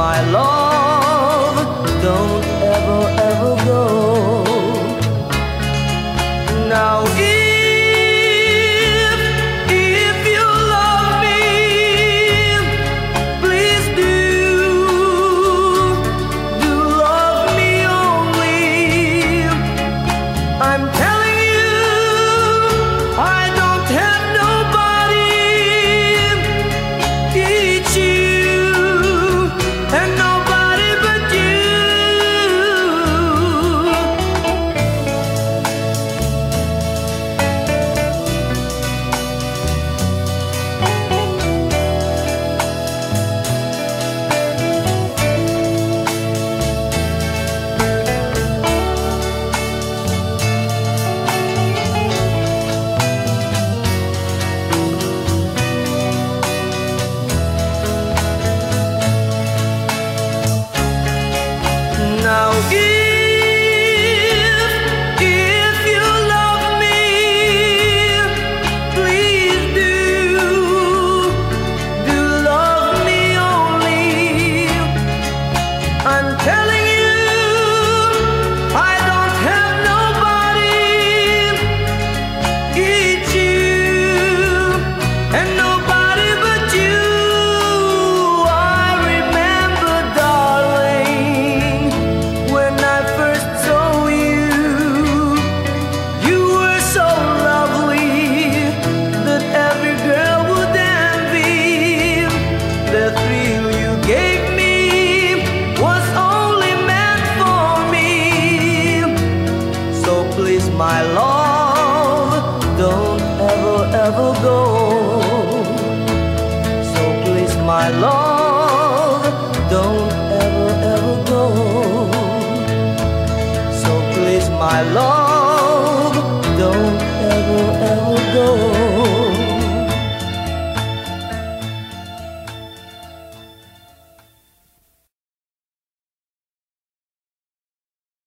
my love. Don't ever, ever my love, don't ever, ever go. So please, my love, don't ever, ever go. So please, my love.